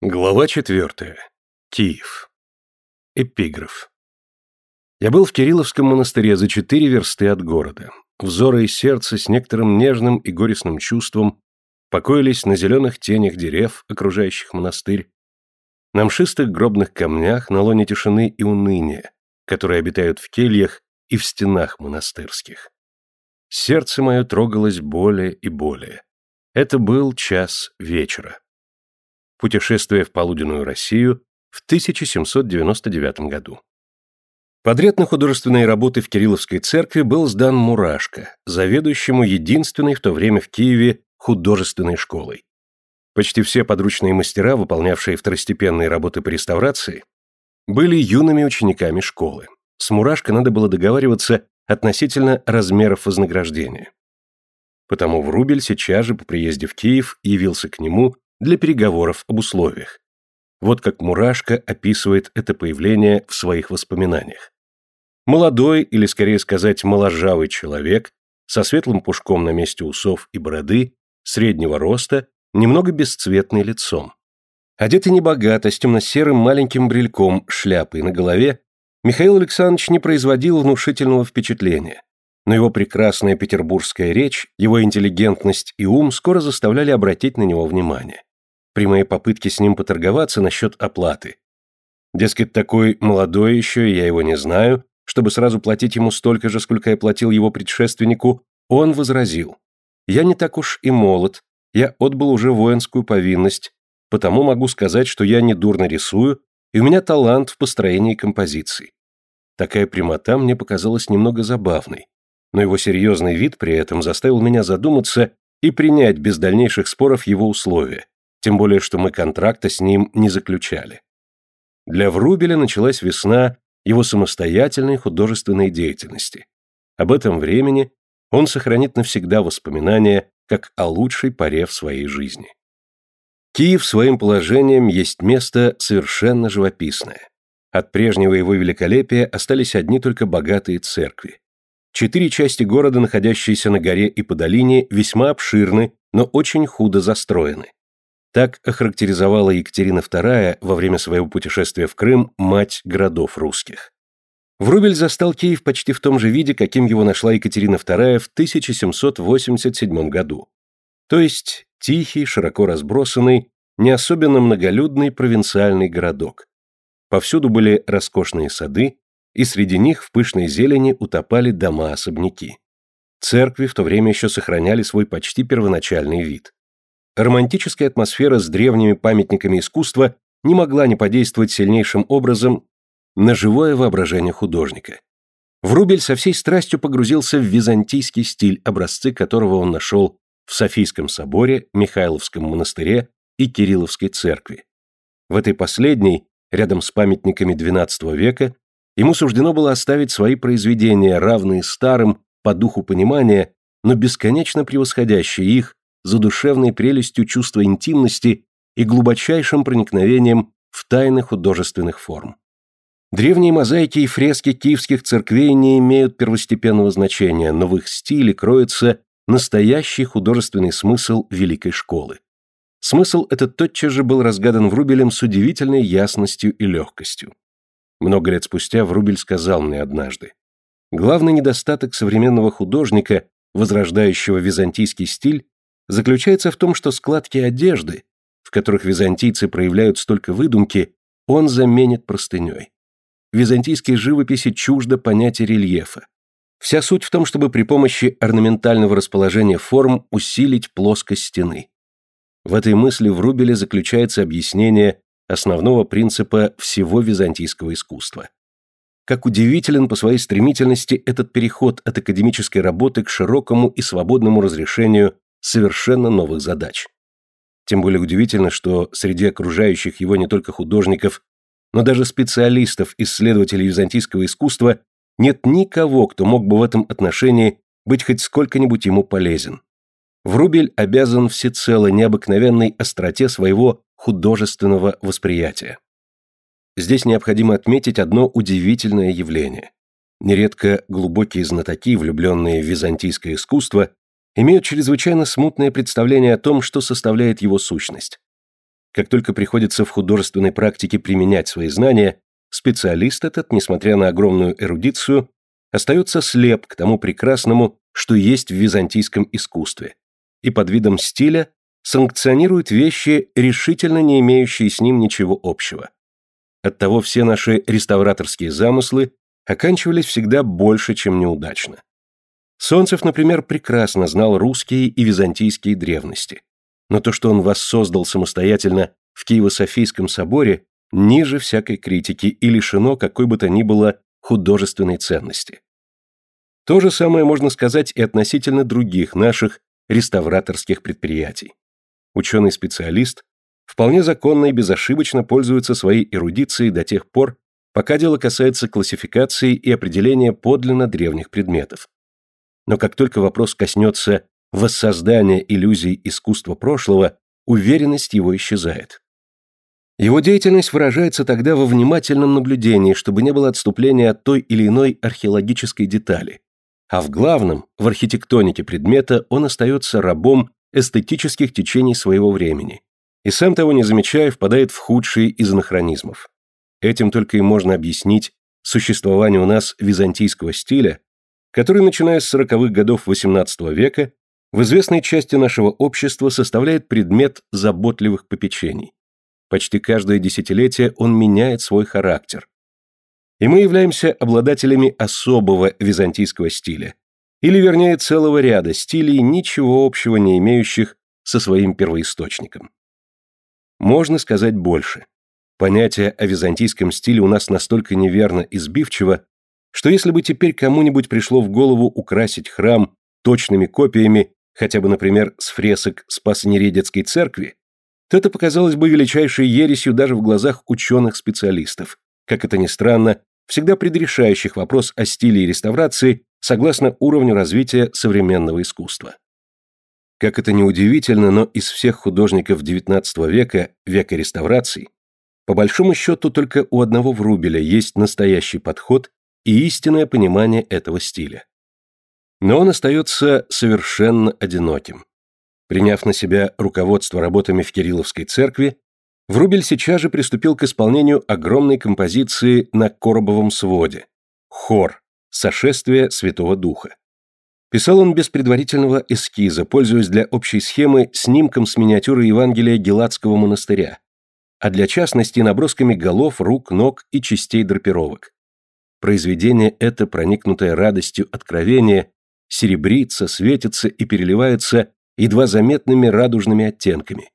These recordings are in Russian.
Глава четвертая. Киев. Эпиграф. Я был в Кирилловском монастыре за четыре версты от города. Взоры и сердце с некоторым нежным и горестным чувством покоились на зеленых тенях дерев, окружающих монастырь, на мшистых гробных камнях, на лоне тишины и уныния, которые обитают в кельях и в стенах монастырских. Сердце мое трогалось более и более. Это был час вечера. Путешествие в полуденную Россию в 1799 году. Подряд на художественные работы в Кирилловской церкви был сдан Мурашко, заведующему единственной в то время в Киеве художественной школой. Почти все подручные мастера, выполнявшие второстепенные работы по реставрации, были юными учениками школы. С Мурашко надо было договариваться относительно размеров вознаграждения. Потому Врубель сейчас же по приезде в Киев явился к нему для переговоров об условиях. Вот как Мурашко описывает это появление в своих воспоминаниях. Молодой, или скорее сказать, моложавый человек, со светлым пушком на месте усов и бороды, среднего роста, немного бесцветный лицом. Одетый небогато, с темно-серым маленьким брельком, шляпой на голове, Михаил Александрович не производил внушительного впечатления, но его прекрасная петербургская речь, его интеллигентность и ум скоро заставляли обратить на него внимание при моей попытке с ним поторговаться насчет оплаты. Дескать, такой молодой еще, я его не знаю, чтобы сразу платить ему столько же, сколько я платил его предшественнику, он возразил. Я не так уж и молод, я отбыл уже воинскую повинность, потому могу сказать, что я недурно рисую, и у меня талант в построении композиций. Такая прямота мне показалась немного забавной, но его серьезный вид при этом заставил меня задуматься и принять без дальнейших споров его условия, тем более, что мы контракта с ним не заключали. Для Врубеля началась весна его самостоятельной художественной деятельности. Об этом времени он сохранит навсегда воспоминания как о лучшей поре в своей жизни. Киев своим положением есть место совершенно живописное. От прежнего его великолепия остались одни только богатые церкви. Четыре части города, находящиеся на горе и по долине, весьма обширны, но очень худо застроены. Так охарактеризовала Екатерина II во время своего путешествия в Крым мать городов русских. Врубель застал Киев почти в том же виде, каким его нашла Екатерина II в 1787 году. То есть тихий, широко разбросанный, не особенно многолюдный провинциальный городок. Повсюду были роскошные сады, и среди них в пышной зелени утопали дома-особняки. Церкви в то время еще сохраняли свой почти первоначальный вид романтическая атмосфера с древними памятниками искусства не могла не подействовать сильнейшим образом на живое воображение художника. Врубель со всей страстью погрузился в византийский стиль, образцы которого он нашел в Софийском соборе, Михайловском монастыре и Кирилловской церкви. В этой последней, рядом с памятниками XII века, ему суждено было оставить свои произведения, равные старым по духу понимания, но бесконечно превосходящие их задушевной прелестью чувства интимности и глубочайшим проникновением в тайны художественных форм. Древние мозаики и фрески киевских церквей не имеют первостепенного значения, но в их стиле кроется настоящий художественный смысл великой школы. Смысл этот тотчас же был разгадан Врубелем с удивительной ясностью и легкостью. Много лет спустя Врубель сказал мне однажды, «Главный недостаток современного художника, возрождающего византийский стиль, заключается в том, что складки одежды, в которых византийцы проявляют столько выдумки, он заменит простыней. Византийской живописи чуждо понятие рельефа. Вся суть в том, чтобы при помощи орнаментального расположения форм усилить плоскость стены. В этой мысли в Рубеле заключается объяснение основного принципа всего византийского искусства. Как удивителен по своей стремительности этот переход от академической работы к широкому и свободному разрешению совершенно новых задач. Тем более удивительно, что среди окружающих его не только художников, но даже специалистов, исследователей византийского искусства нет никого, кто мог бы в этом отношении быть хоть сколько-нибудь ему полезен. Врубель обязан всецело необыкновенной остроте своего художественного восприятия. Здесь необходимо отметить одно удивительное явление. Нередко глубокие знатоки, влюбленные в византийское искусство, имеют чрезвычайно смутное представление о том, что составляет его сущность. Как только приходится в художественной практике применять свои знания, специалист этот, несмотря на огромную эрудицию, остается слеп к тому прекрасному, что есть в византийском искусстве, и под видом стиля санкционирует вещи, решительно не имеющие с ним ничего общего. Оттого все наши реставраторские замыслы оканчивались всегда больше, чем неудачно. Солнцев, например, прекрасно знал русские и византийские древности, но то, что он воссоздал самостоятельно в Киево-Софийском соборе, ниже всякой критики и лишено какой бы то ни было художественной ценности. То же самое можно сказать и относительно других наших реставраторских предприятий. Ученый-специалист вполне законно и безошибочно пользуется своей эрудицией до тех пор, пока дело касается классификации и определения подлинно древних предметов. Но как только вопрос коснется воссоздания иллюзий искусства прошлого, уверенность его исчезает. Его деятельность выражается тогда во внимательном наблюдении, чтобы не было отступления от той или иной археологической детали, а в главном, в архитектонике предмета, он остается рабом эстетических течений своего времени, и сам того не замечая, впадает в худшие из анахронизмов. Этим только и можно объяснить существование у нас византийского стиля, который, начиная с 40-х годов XVIII века, в известной части нашего общества составляет предмет заботливых попечений. Почти каждое десятилетие он меняет свой характер, и мы являемся обладателями особого византийского стиля, или вернее целого ряда стилей, ничего общего не имеющих со своим первоисточником. Можно сказать больше. Понятие о византийском стиле у нас настолько неверно и сбивчиво, что если бы теперь кому-нибудь пришло в голову украсить храм точными копиями, хотя бы, например, с фресок Спасонередецкой церкви, то это показалось бы величайшей ересью даже в глазах ученых-специалистов, как это ни странно, всегда предрешающих вопрос о стиле и реставрации согласно уровню развития современного искусства. Как это ни удивительно, но из всех художников XIX века, века реставраций, по большому счету только у одного Врубеля есть настоящий подход и истинное понимание этого стиля. Но он остается совершенно одиноким. Приняв на себя руководство работами в Кирилловской церкви, Врубель сейчас же приступил к исполнению огромной композиции на коробовом своде «Хор. Сошествие Святого Духа». Писал он без предварительного эскиза, пользуясь для общей схемы снимком с миниатюры Евангелия Геладского монастыря, а для частности набросками голов, рук, ног и частей драпировок. Произведение это, проникнутое радостью откровения, серебрится, светится и переливается едва заметными радужными оттенками.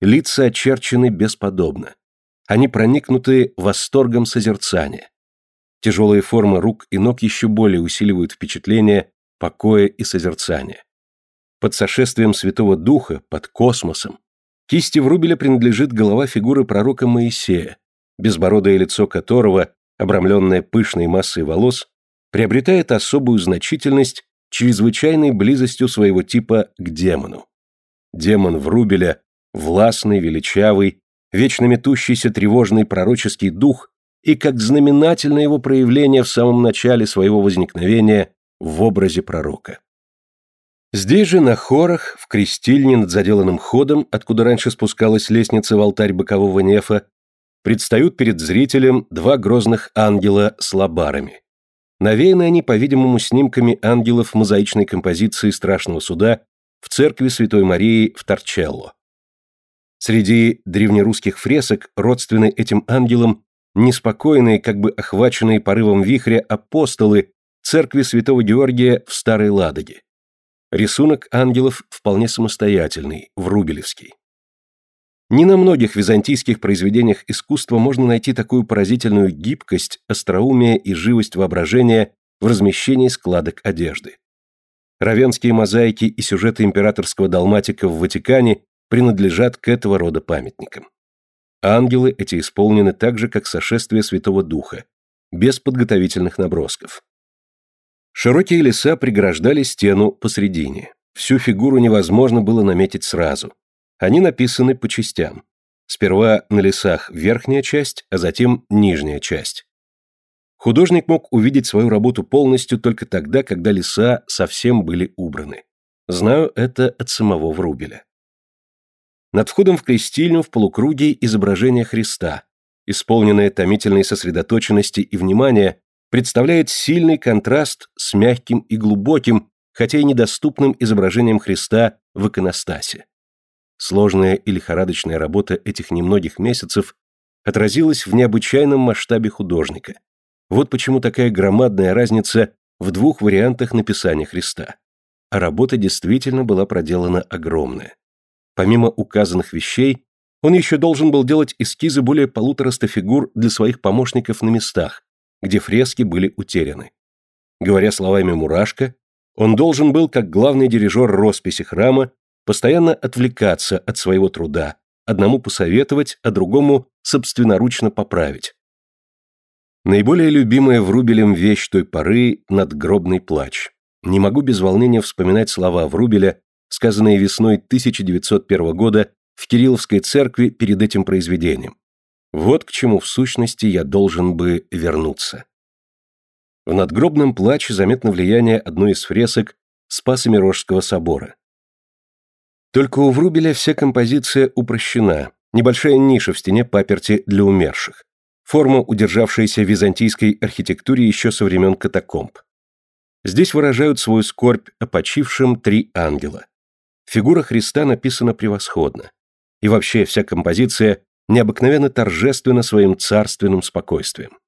Лица очерчены бесподобно. Они проникнуты восторгом созерцания. Тяжелые формы рук и ног еще более усиливают впечатление покоя и созерцания. Под сошествием Святого Духа, под космосом, кисти Врубеля принадлежит голова фигуры пророка Моисея, безбородое лицо которого, обрамленное пышной массой волос, приобретает особую значительность чрезвычайной близостью своего типа к демону. Демон Врубеля властный, величавый, вечно метущийся тревожный пророческий дух и как знаменательное его проявление в самом начале своего возникновения в образе пророка. Здесь же, на хорах, в крестильне над заделанным ходом, откуда раньше спускалась лестница в алтарь бокового нефа, предстают перед зрителем два грозных ангела с лабарами. Навеяны они, по-видимому, снимками ангелов мозаичной композиции Страшного Суда в церкви Святой Марии в Торчелло. Среди древнерусских фресок, родственны этим ангелам, неспокойные, как бы охваченные порывом вихря апостолы церкви святого Георгия в Старой Ладоге. Рисунок ангелов вполне самостоятельный, врубелевский. Не на многих византийских произведениях искусства можно найти такую поразительную гибкость, остроумие и живость воображения в размещении складок одежды. Равенские мозаики и сюжеты императорского далматика в Ватикане принадлежат к этого рода памятникам. Ангелы эти исполнены так же, как сошествие Святого Духа, без подготовительных набросков. Широкие леса преграждали стену посредине. Всю фигуру невозможно было наметить сразу. Они написаны по частям. Сперва на лесах верхняя часть, а затем нижняя часть. Художник мог увидеть свою работу полностью только тогда, когда леса совсем были убраны. Знаю это от самого Врубеля. Над входом в крестильню в полукруге изображение Христа, исполненное томительной сосредоточенности и внимания, представляет сильный контраст с мягким и глубоким, хотя и недоступным изображением Христа в иконостасе. Сложная и лихорадочная работа этих немногих месяцев отразилась в необычайном масштабе художника. Вот почему такая громадная разница в двух вариантах написания Христа. А работа действительно была проделана огромная. Помимо указанных вещей, он еще должен был делать эскизы более полутораста фигур для своих помощников на местах, где фрески были утеряны. Говоря словами Мурашко, он должен был, как главный дирижер росписи храма, постоянно отвлекаться от своего труда, одному посоветовать, а другому собственноручно поправить. Наиболее любимая Врубелем вещь той поры – надгробный плач. Не могу без волнения вспоминать слова Врубеля, сказанные весной 1901 года в Кирилловской церкви перед этим произведением. Вот к чему в сущности я должен бы вернуться. В надгробном плаче заметно влияние одной из фресок Спаса Мирожского собора. Только у Врубеля вся композиция упрощена, небольшая ниша в стене паперти для умерших. Форма, удержавшаяся в византийской архитектуре еще со времен катакомб. Здесь выражают свою скорбь о почившем три ангела. Фигура Христа написана превосходно. И вообще вся композиция необыкновенно торжественна своим царственным спокойствием.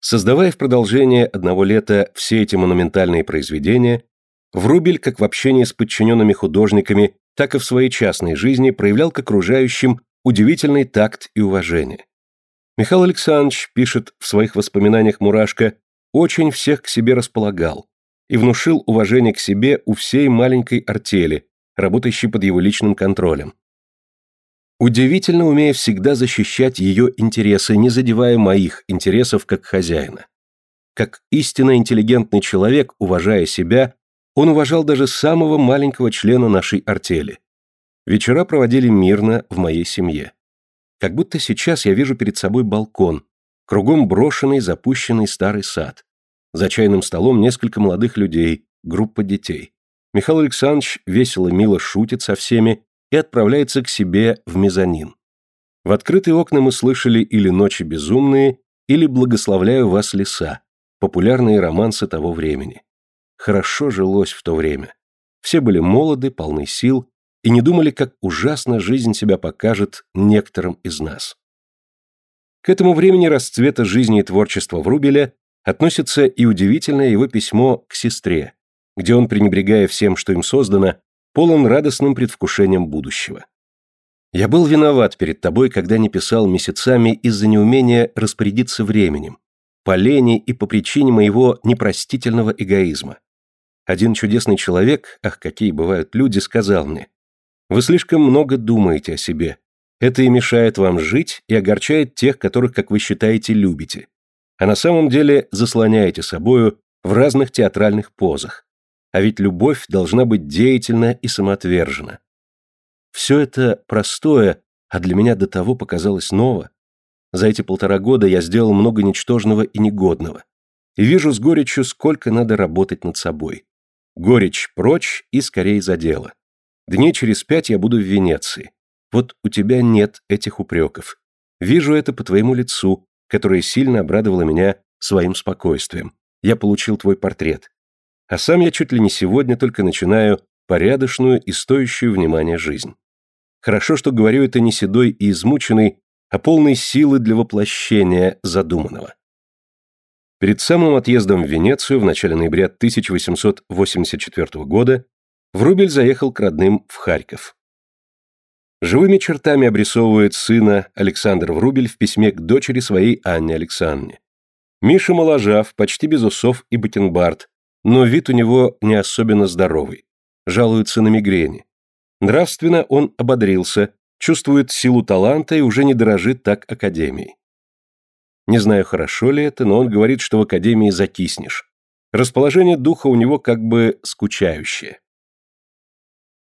Создавая в продолжение одного лета все эти монументальные произведения, Врубель, как в общении с подчиненными художниками, так и в своей частной жизни проявлял к окружающим удивительный такт и уважение. Михаил Александрович, пишет в своих воспоминаниях Мурашко, очень всех к себе располагал и внушил уважение к себе у всей маленькой артели, работающей под его личным контролем, удивительно умея всегда защищать ее интересы, не задевая моих интересов как хозяина. Как истинно интеллигентный человек, уважая себя, он уважал даже самого маленького члена нашей артели. Вечера проводили мирно в моей семье. Как будто сейчас я вижу перед собой балкон, кругом брошенный, запущенный старый сад. За чайным столом несколько молодых людей, группа детей. Михаил Александрович весело мило шутит со всеми, и отправляется к себе в мезонин. В открытые окна мы слышали или «Ночи безумные», или «Благословляю вас, леса», популярные романсы того времени. Хорошо жилось в то время. Все были молоды, полны сил и не думали, как ужасно жизнь себя покажет некоторым из нас. К этому времени расцвета жизни и творчества Врубеля относится и удивительное его письмо к сестре, где он, пренебрегая всем, что им создано, полон радостным предвкушением будущего. Я был виноват перед тобой, когда не писал месяцами из-за неумения распорядиться временем, по лени и по причине моего непростительного эгоизма. Один чудесный человек, ах, какие бывают люди, сказал мне, «Вы слишком много думаете о себе. Это и мешает вам жить и огорчает тех, которых, как вы считаете, любите. А на самом деле заслоняете собою в разных театральных позах, а ведь любовь должна быть деятельна и самоотвержена. Все это простое, а для меня до того показалось ново. За эти полтора года я сделал много ничтожного и негодного. И вижу с горечью, сколько надо работать над собой. Горечь прочь и скорее за дело. Дней через пять я буду в Венеции. Вот у тебя нет этих упреков. Вижу это по твоему лицу, которое сильно обрадовало меня своим спокойствием. Я получил твой портрет. А сам я чуть ли не сегодня только начинаю порядочную и стоящую внимания жизнь. Хорошо, что говорю это не седой и измученный, а полной силы для воплощения задуманного. Перед самым отъездом в Венецию в начале ноября 1884 года Врубель заехал к родным в Харьков. Живыми чертами обрисовывает сына Александр Врубель в письме к дочери своей Анне Александровне. Миша моложав, почти без усов и бакенбард, но вид у него не особенно здоровый. Жалуется на мигрени. Нравственно он ободрился, чувствует силу таланта и уже не дорожит так академией. Не знаю, хорошо ли это, но он говорит, что в академии закиснешь. Расположение духа у него как бы скучающее.